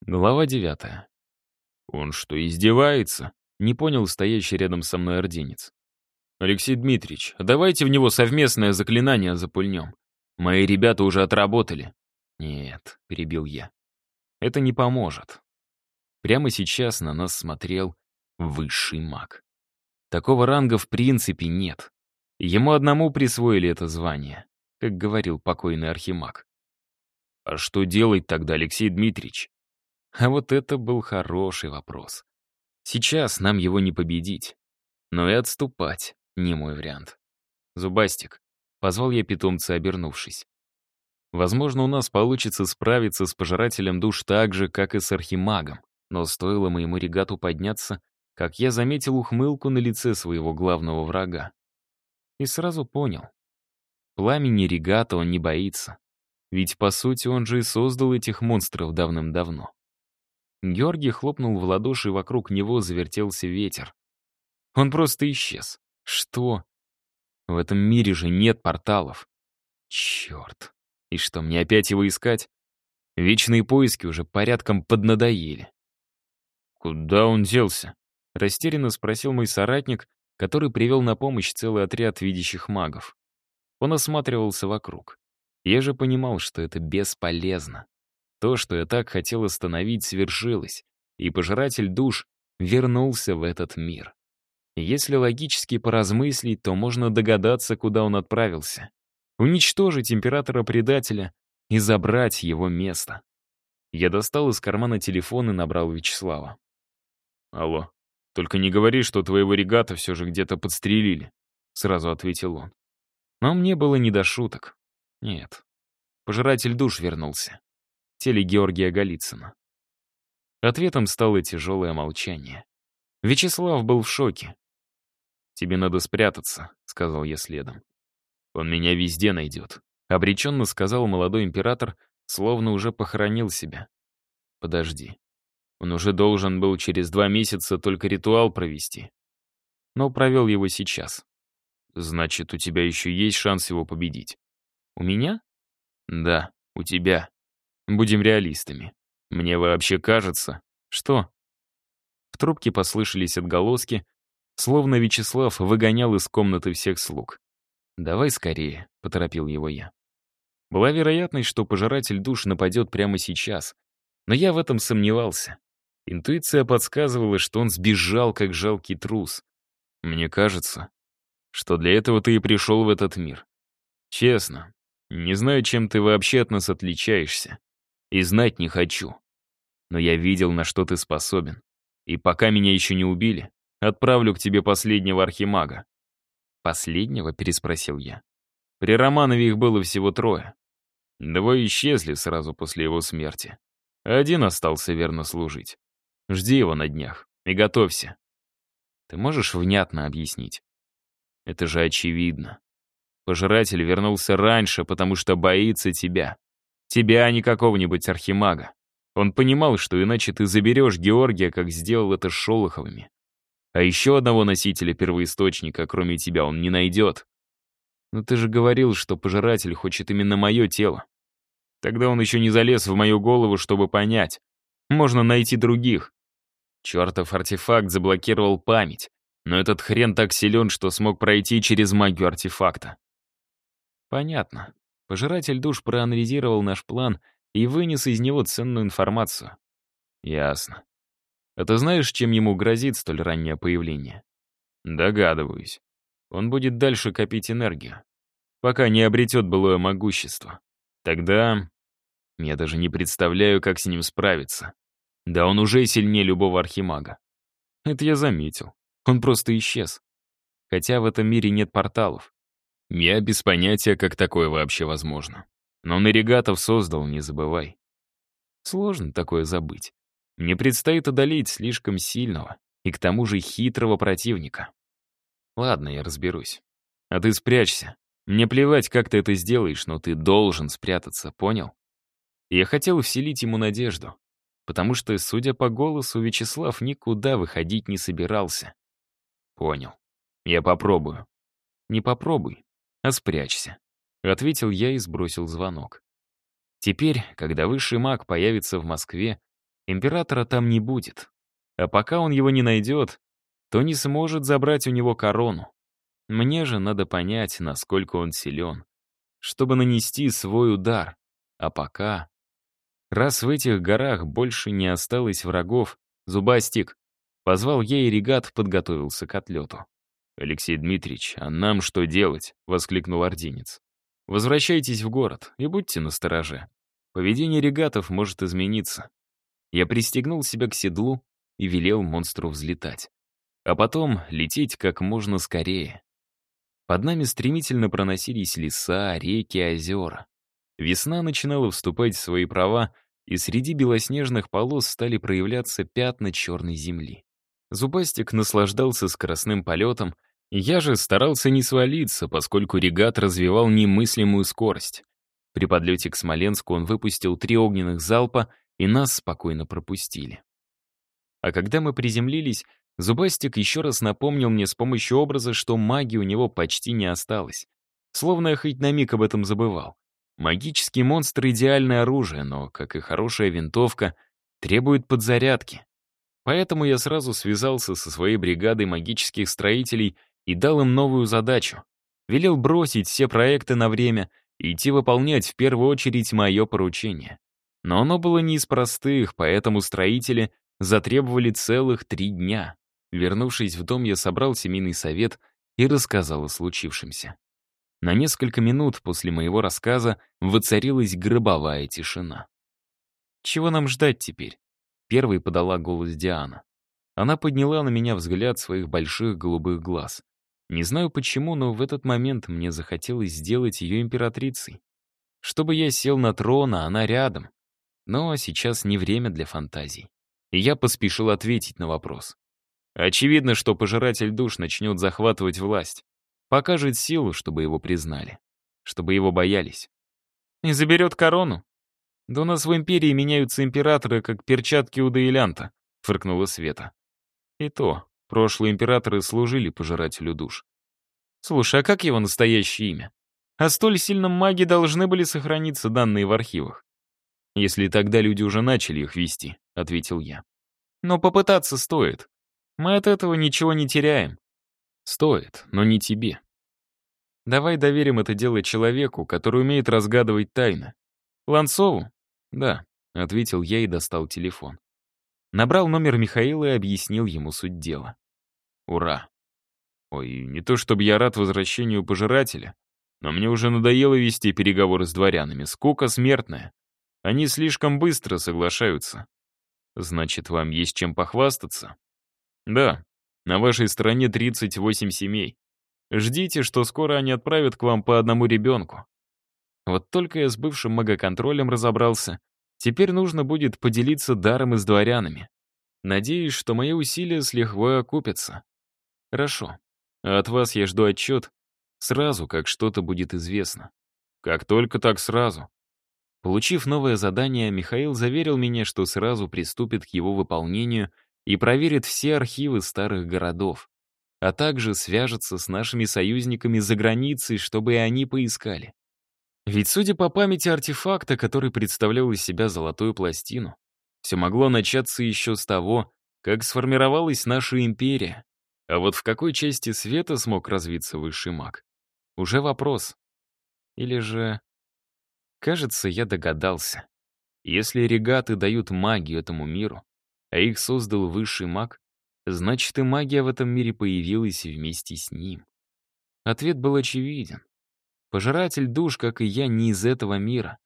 Глава девятая. «Он что, издевается?» — не понял стоящий рядом со мной орденец. «Алексей Дмитриевич, давайте в него совместное заклинание запульнем. Мои ребята уже отработали». «Нет», — перебил я. «Это не поможет». Прямо сейчас на нас смотрел высший маг. Такого ранга в принципе нет. Ему одному присвоили это звание, как говорил покойный архимаг. «А что делать тогда, Алексей Дмитриевич?» А вот это был хороший вопрос. Сейчас нам его не победить. Но и отступать не мой вариант. «Зубастик», — позвал я питомца, обернувшись. Возможно, у нас получится справиться с пожирателем душ так же, как и с архимагом, но стоило моему регату подняться, как я заметил ухмылку на лице своего главного врага. И сразу понял. Пламени регата он не боится. Ведь, по сути, он же и создал этих монстров давным-давно. Георгий хлопнул в ладоши, и вокруг него завертелся ветер. Он просто исчез. Что? В этом мире же нет порталов. Черт. И что, мне опять его искать? Вечные поиски уже порядком поднадоели. «Куда он делся?» — растерянно спросил мой соратник, который привел на помощь целый отряд видящих магов. Он осматривался вокруг. Я же понимал, что это бесполезно. То, что я так хотел остановить, свершилось, и пожиратель душ вернулся в этот мир. Если логически поразмыслить, то можно догадаться, куда он отправился. Уничтожить императора-предателя и забрать его место. Я достал из кармана телефон и набрал Вячеслава. «Алло, только не говори, что твоего регата все же где-то подстрелили», — сразу ответил он. Но мне было не до шуток. Нет, пожиратель душ вернулся теле Георгия Голицына. Ответом стало тяжелое молчание. Вячеслав был в шоке. «Тебе надо спрятаться», — сказал я следом. «Он меня везде найдет», — обреченно сказал молодой император, словно уже похоронил себя. «Подожди. Он уже должен был через два месяца только ритуал провести. Но провел его сейчас. Значит, у тебя еще есть шанс его победить». «У меня?» «Да, у тебя», Будем реалистами. Мне вообще кажется... Что? В трубке послышались отголоски, словно Вячеслав выгонял из комнаты всех слуг. «Давай скорее», — поторопил его я. Была вероятность, что пожиратель душ нападет прямо сейчас, но я в этом сомневался. Интуиция подсказывала, что он сбежал, как жалкий трус. Мне кажется, что для этого ты и пришел в этот мир. Честно, не знаю, чем ты вообще от нас отличаешься. И знать не хочу. Но я видел, на что ты способен. И пока меня еще не убили, отправлю к тебе последнего архимага». «Последнего?» — переспросил я. При Романове их было всего трое. Двое исчезли сразу после его смерти. Один остался верно служить. Жди его на днях и готовься. Ты можешь внятно объяснить? Это же очевидно. Пожиратель вернулся раньше, потому что боится тебя. Тебя, а не какого-нибудь архимага. Он понимал, что иначе ты заберешь Георгия, как сделал это с Шолоховыми. А еще одного носителя первоисточника, кроме тебя, он не найдет. Но ты же говорил, что пожиратель хочет именно мое тело. Тогда он еще не залез в мою голову, чтобы понять. Можно найти других. Чертов артефакт заблокировал память, но этот хрен так силен, что смог пройти через магию артефакта. Понятно. Пожиратель душ проанализировал наш план и вынес из него ценную информацию. Ясно. А ты знаешь, чем ему грозит столь раннее появление? Догадываюсь. Он будет дальше копить энергию, пока не обретет былое могущество. Тогда... Я даже не представляю, как с ним справиться. Да он уже сильнее любого архимага. Это я заметил. Он просто исчез. Хотя в этом мире нет порталов. Я без понятия, как такое вообще возможно. Но Наригатов создал, не забывай. Сложно такое забыть. Мне предстоит одолеть слишком сильного и к тому же хитрого противника. Ладно, я разберусь. А ты спрячься. Мне плевать, как ты это сделаешь, но ты должен спрятаться, понял? Я хотел вселить ему надежду, потому что, судя по голосу, Вячеслав никуда выходить не собирался. Понял. Я попробую. Не попробуй, а спрячься», — ответил я и сбросил звонок. Теперь, когда высший маг появится в Москве, Императора там не будет. А пока он его не найдет, то не сможет забрать у него корону. Мне же надо понять, насколько он силен, чтобы нанести свой удар. А пока... Раз в этих горах больше не осталось врагов, Зубастик, позвал я и регат подготовился к отлету. «Алексей Дмитриевич, а нам что делать?» — воскликнул ординец. «Возвращайтесь в город и будьте настороже. Поведение регатов может измениться». Я пристегнул себя к седлу и велел монстру взлетать. А потом лететь как можно скорее. Под нами стремительно проносились леса, реки, озера. Весна начинала вступать в свои права, и среди белоснежных полос стали проявляться пятна черной земли. Зубастик наслаждался скоростным полетом, я же старался не свалиться, поскольку регат развивал немыслимую скорость. При подлете к Смоленску он выпустил три огненных залпа, и нас спокойно пропустили. А когда мы приземлились, Зубастик еще раз напомнил мне с помощью образа, что магии у него почти не осталось. Словно я хоть на миг об этом забывал. Магический монстр — идеальное оружие, но, как и хорошая винтовка, требует подзарядки. Поэтому я сразу связался со своей бригадой магических строителей и дал им новую задачу. Велел бросить все проекты на время и идти выполнять в первую очередь мое поручение. Но оно было не из простых, поэтому строители затребовали целых три дня. Вернувшись в дом, я собрал семейный совет и рассказал о случившемся. На несколько минут после моего рассказа воцарилась гробовая тишина. «Чего нам ждать теперь?» Первой подала голос Диана. Она подняла на меня взгляд своих больших голубых глаз. Не знаю почему, но в этот момент мне захотелось сделать ее императрицей. Чтобы я сел на трон, а она рядом. Но сейчас не время для фантазий. И я поспешил ответить на вопрос. Очевидно, что пожиратель душ начнет захватывать власть. Покажет силу, чтобы его признали. Чтобы его боялись. И заберет корону? Да у нас в империи меняются императоры, как перчатки у Дейлянта, фыркнула Света. И то, прошлые императоры служили пожирателю душ. Слушай, а как его настоящее имя? О столь сильном маге должны были сохраниться данные в архивах. Если тогда люди уже начали их вести, ответил я. Но попытаться стоит. Мы от этого ничего не теряем. Стоит, но не тебе. Давай доверим это дело человеку, который умеет разгадывать тайны. Ланцову? Да, ответил я и достал телефон. Набрал номер Михаила и объяснил ему суть дела. Ура. Ой, не то чтобы я рад возвращению пожирателя, но мне уже надоело вести переговоры с дворянами. Скука смертная. Они слишком быстро соглашаются. Значит, вам есть чем похвастаться? Да, на вашей стороне 38 семей. Ждите, что скоро они отправят к вам по одному ребенку. Вот только я с бывшим магоконтролем разобрался. Теперь нужно будет поделиться даром и с дворянами. Надеюсь, что мои усилия с лихвой окупятся. Хорошо. А от вас я жду отчет сразу, как что-то будет известно. Как только так сразу. Получив новое задание, Михаил заверил меня, что сразу приступит к его выполнению — и проверит все архивы старых городов, а также свяжется с нашими союзниками за границей, чтобы и они поискали. Ведь, судя по памяти артефакта, который представлял из себя золотую пластину, все могло начаться еще с того, как сформировалась наша империя. А вот в какой части света смог развиться высший маг? Уже вопрос. Или же... Кажется, я догадался. Если регаты дают магию этому миру, а их создал высший маг, значит и магия в этом мире появилась вместе с ним. Ответ был очевиден. Пожиратель душ, как и я, не из этого мира.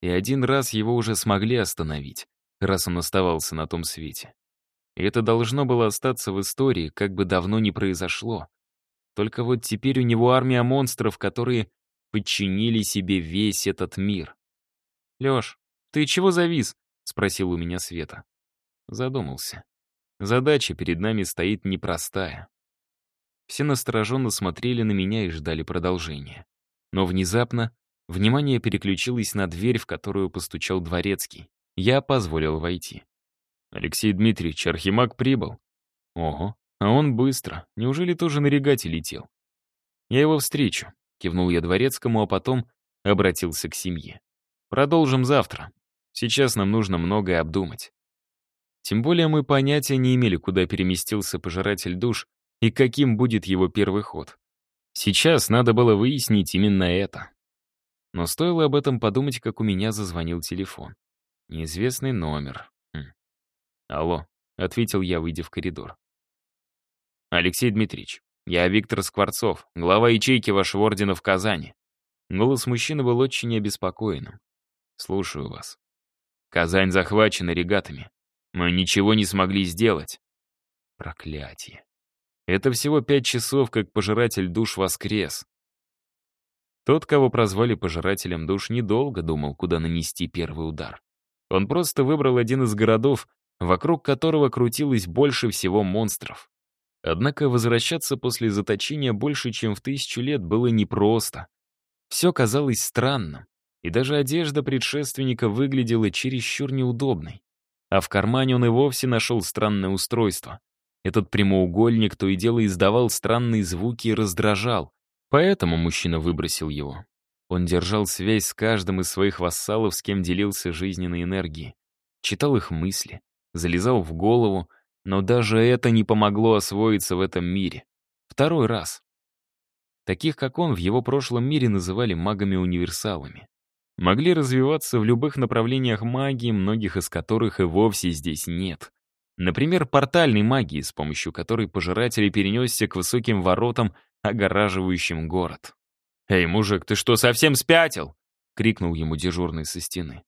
И один раз его уже смогли остановить, раз он оставался на том свете. И это должно было остаться в истории, как бы давно ни произошло. Только вот теперь у него армия монстров, которые подчинили себе весь этот мир. «Лёш, ты чего завис?» — спросил у меня Света. Задумался. Задача перед нами стоит непростая. Все настороженно смотрели на меня и ждали продолжения. Но внезапно внимание переключилось на дверь, в которую постучал дворецкий. Я позволил войти. «Алексей Дмитриевич, архимаг прибыл». «Ого, а он быстро. Неужели тоже на регате летел?» «Я его встречу», — кивнул я дворецкому, а потом обратился к семье. «Продолжим завтра. Сейчас нам нужно многое обдумать. Тем более мы понятия не имели, куда переместился пожиратель душ и каким будет его первый ход. Сейчас надо было выяснить именно это. Но стоило об этом подумать, как у меня зазвонил телефон. Неизвестный номер. Хм. «Алло», — ответил я, выйдя в коридор. «Алексей Дмитриевич, я Виктор Скворцов, глава ячейки вашего ордена в Казани». Голос мужчины был очень обеспокоенным. «Слушаю вас». «Казань захвачена регатами. Мы ничего не смогли сделать». Проклятие. Это всего пять часов, как пожиратель душ воскрес. Тот, кого прозвали пожирателем душ, недолго думал, куда нанести первый удар. Он просто выбрал один из городов, вокруг которого крутилось больше всего монстров. Однако возвращаться после заточения больше, чем в тысячу лет, было непросто. Все казалось странным, и даже одежда предшественника выглядела чересчур неудобной. А в кармане он и вовсе нашел странное устройство. Этот прямоугольник то и дело издавал странные звуки и раздражал, поэтому мужчина выбросил его. Он держал связь с каждым из своих вассалов, с кем делился жизненной энергией. Читал их мысли, залезал в голову, но даже это не помогло освоиться в этом мире. Второй раз. Таких, как он, в его прошлом мире называли магами-универсалами. Могли развиваться в любых направлениях магии, многих из которых и вовсе здесь нет. Например, портальной магии, с помощью которой пожиратель перенесся к высоким воротам, огораживающим город. «Эй, мужик, ты что, совсем спятил?» — крикнул ему дежурный со стены.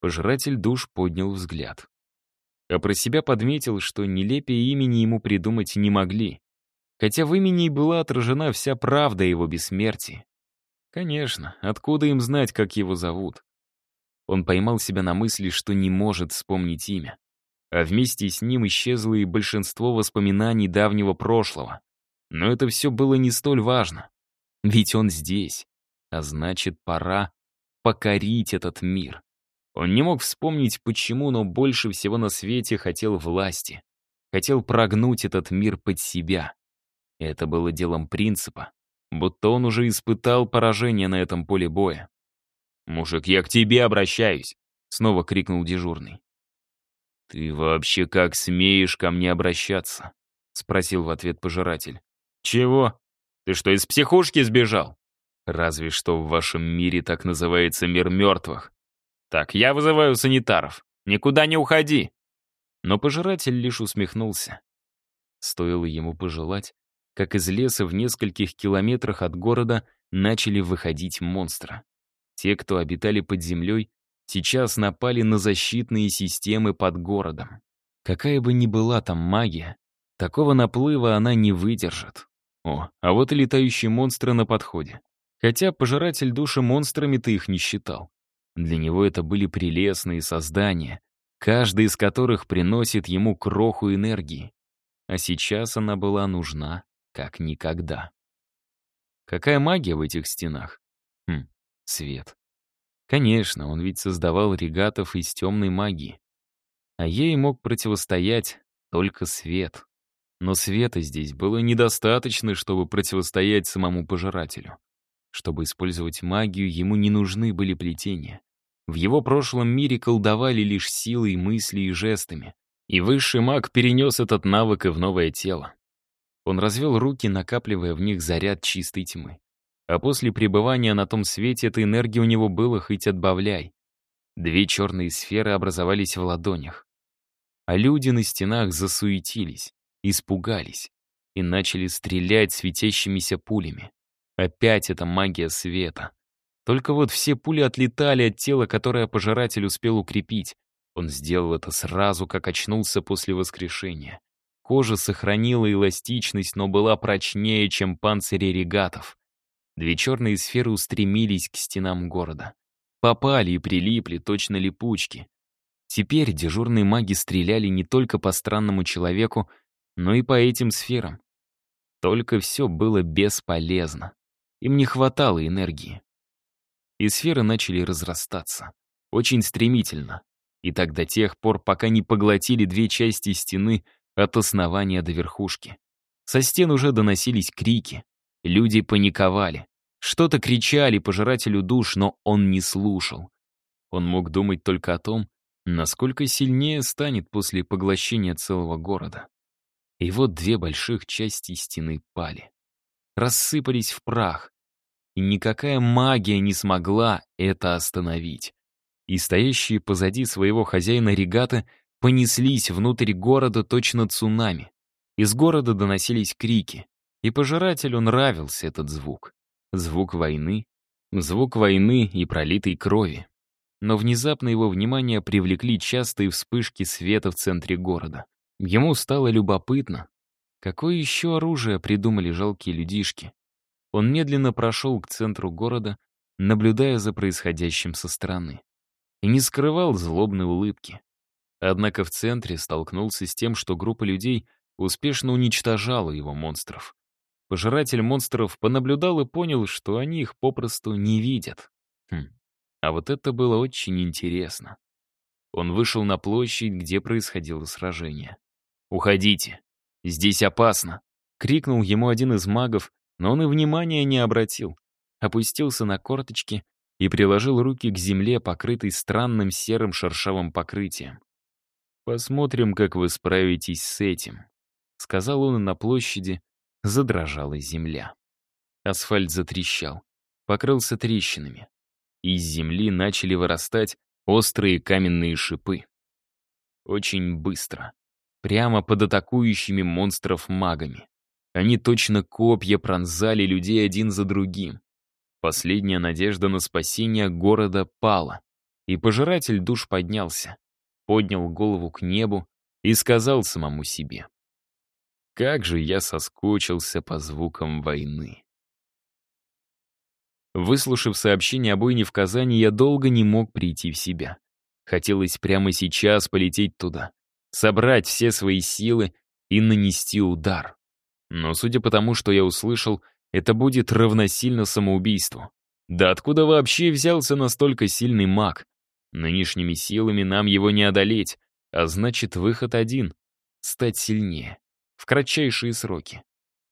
Пожиратель душ поднял взгляд. А про себя подметил, что нелепее имени ему придумать не могли. Хотя в имени была отражена вся правда его бессмертия. Конечно, откуда им знать, как его зовут? Он поймал себя на мысли, что не может вспомнить имя а вместе с ним исчезло и большинство воспоминаний давнего прошлого. Но это все было не столь важно. Ведь он здесь, а значит, пора покорить этот мир. Он не мог вспомнить, почему, но больше всего на свете хотел власти. Хотел прогнуть этот мир под себя. Это было делом принципа, будто он уже испытал поражение на этом поле боя. «Мужик, я к тебе обращаюсь!» — снова крикнул дежурный. «Ты вообще как смеешь ко мне обращаться?» — спросил в ответ пожиратель. «Чего? Ты что, из психушки сбежал?» «Разве что в вашем мире так называется мир мертвых. Так, я вызываю санитаров. Никуда не уходи!» Но пожиратель лишь усмехнулся. Стоило ему пожелать, как из леса в нескольких километрах от города начали выходить монстры. Те, кто обитали под землей, сейчас напали на защитные системы под городом. Какая бы ни была там магия, такого наплыва она не выдержит. О, а вот и летающие монстры на подходе. Хотя пожиратель души монстрами-то их не считал. Для него это были прелестные создания, каждый из которых приносит ему кроху энергии. А сейчас она была нужна как никогда. Какая магия в этих стенах? Хм, свет. Конечно, он ведь создавал регатов из темной магии. А ей мог противостоять только свет. Но света здесь было недостаточно, чтобы противостоять самому пожирателю. Чтобы использовать магию, ему не нужны были плетения. В его прошлом мире колдовали лишь силой, мысли и жестами. И высший маг перенес этот навык и в новое тело. Он развел руки, накапливая в них заряд чистой тьмы. А после пребывания на том свете этой энергии у него было хоть отбавляй. Две черные сферы образовались в ладонях. А люди на стенах засуетились, испугались и начали стрелять светящимися пулями. Опять эта магия света. Только вот все пули отлетали от тела, которое пожиратель успел укрепить. Он сделал это сразу, как очнулся после воскрешения. Кожа сохранила эластичность, но была прочнее, чем панцири регатов. Две черные сферы устремились к стенам города. Попали и прилипли, точно липучки. Теперь дежурные маги стреляли не только по странному человеку, но и по этим сферам. Только все было бесполезно. Им не хватало энергии. И сферы начали разрастаться. Очень стремительно. И так до тех пор, пока не поглотили две части стены от основания до верхушки. Со стен уже доносились крики. Люди паниковали. Что-то кричали пожирателю душ, но он не слушал. Он мог думать только о том, насколько сильнее станет после поглощения целого города. И вот две больших части стены пали. Рассыпались в прах. И никакая магия не смогла это остановить. И стоящие позади своего хозяина регаты понеслись внутрь города точно цунами. Из города доносились крики. И пожирателю нравился этот звук. Звук войны. Звук войны и пролитой крови. Но внезапно его внимание привлекли частые вспышки света в центре города. Ему стало любопытно, какое еще оружие придумали жалкие людишки. Он медленно прошел к центру города, наблюдая за происходящим со стороны. И не скрывал злобной улыбки. Однако в центре столкнулся с тем, что группа людей успешно уничтожала его монстров. Пожиратель монстров понаблюдал и понял, что они их попросту не видят. Хм. А вот это было очень интересно. Он вышел на площадь, где происходило сражение. «Уходите! Здесь опасно!» — крикнул ему один из магов, но он и внимания не обратил. Опустился на корточки и приложил руки к земле, покрытой странным серым шершавым покрытием. «Посмотрим, как вы справитесь с этим», — сказал он, на площади задрожала земля. Асфальт затрещал, покрылся трещинами. Из земли начали вырастать острые каменные шипы. Очень быстро прямо под атакующими монстров магами. Они точно копья пронзали людей один за другим. Последняя надежда на спасение города пала, и пожиратель душ поднялся, поднял голову к небу и сказал самому себе. «Как же я соскучился по звукам войны!» Выслушав сообщение о бойне в Казани, я долго не мог прийти в себя. Хотелось прямо сейчас полететь туда, собрать все свои силы и нанести удар. Но судя по тому, что я услышал, это будет равносильно самоубийству. Да откуда вообще взялся настолько сильный маг? Нынешними силами нам его не одолеть, а значит, выход один — стать сильнее. В кратчайшие сроки.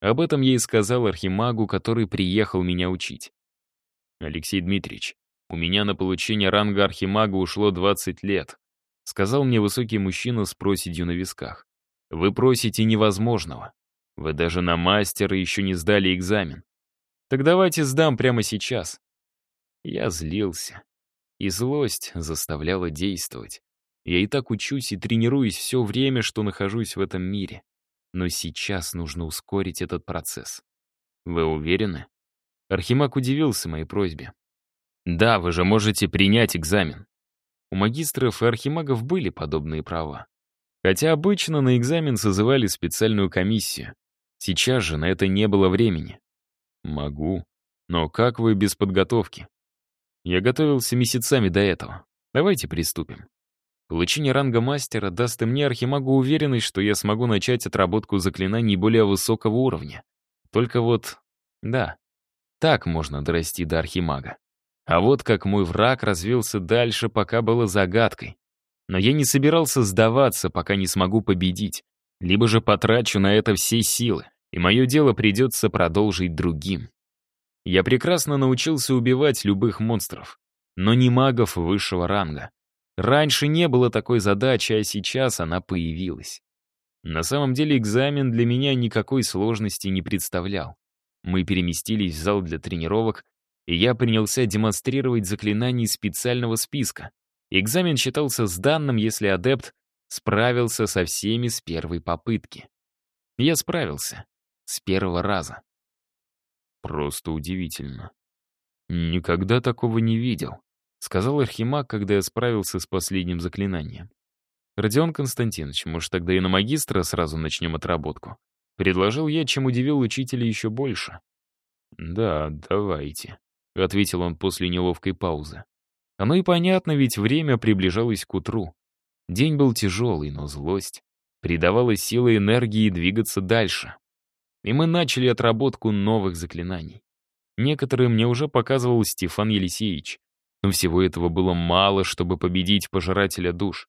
Об этом я и сказал архимагу, который приехал меня учить. Алексей Дмитриевич, у меня на получение ранга архимага ушло 20 лет сказал мне высокий мужчина с проседью на висках. «Вы просите невозможного. Вы даже на мастера еще не сдали экзамен. Так давайте сдам прямо сейчас». Я злился. И злость заставляла действовать. Я и так учусь и тренируюсь все время, что нахожусь в этом мире. Но сейчас нужно ускорить этот процесс. Вы уверены? Архимаг удивился моей просьбе. Да, вы же можете принять экзамен. У магистров и архимагов были подобные права. Хотя обычно на экзамен созывали специальную комиссию. Сейчас же на это не было времени. Могу. Но как вы без подготовки? Я готовился месяцами до этого. Давайте приступим. Получение ранга мастера даст и мне архимагу уверенность, что я смогу начать отработку заклинаний более высокого уровня. Только вот, да, так можно дорасти до архимага. А вот как мой враг развился дальше, пока было загадкой. Но я не собирался сдаваться, пока не смогу победить. Либо же потрачу на это все силы, и мое дело придется продолжить другим. Я прекрасно научился убивать любых монстров, но не магов высшего ранга. Раньше не было такой задачи, а сейчас она появилась. На самом деле экзамен для меня никакой сложности не представлял. Мы переместились в зал для тренировок, и я принялся демонстрировать заклинания из специального списка. Экзамен считался сданным, если адепт справился со всеми с первой попытки. Я справился. С первого раза. Просто удивительно. Никогда такого не видел, сказал Архимаг, когда я справился с последним заклинанием. Родион Константинович, может, тогда и на магистра сразу начнем отработку? Предложил я, чем удивил учителя еще больше. Да, давайте. — ответил он после неловкой паузы. Оно и понятно, ведь время приближалось к утру. День был тяжелый, но злость придавала силы и энергии двигаться дальше. И мы начали отработку новых заклинаний. Некоторые мне уже показывал Стефан Елисеевич, но всего этого было мало, чтобы победить пожирателя душ.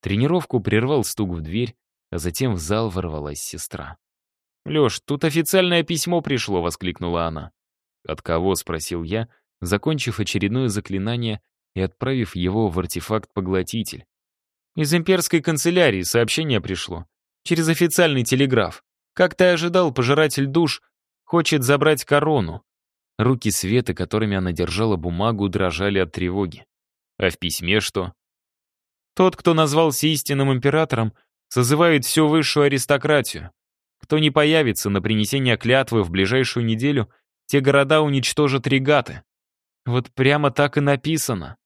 Тренировку прервал стук в дверь, а затем в зал ворвалась сестра. «Лёш, тут официальное письмо пришло», — воскликнула она. «От кого?» — спросил я, закончив очередное заклинание и отправив его в артефакт-поглотитель. Из имперской канцелярии сообщение пришло. Через официальный телеграф. Как ты ожидал, пожиратель душ хочет забрать корону. Руки Светы, которыми она держала бумагу, дрожали от тревоги. А в письме что? Тот, кто назвался истинным императором, созывает всю высшую аристократию. Кто не появится на принесение клятвы в ближайшую неделю, те города уничтожат регаты. Вот прямо так и написано.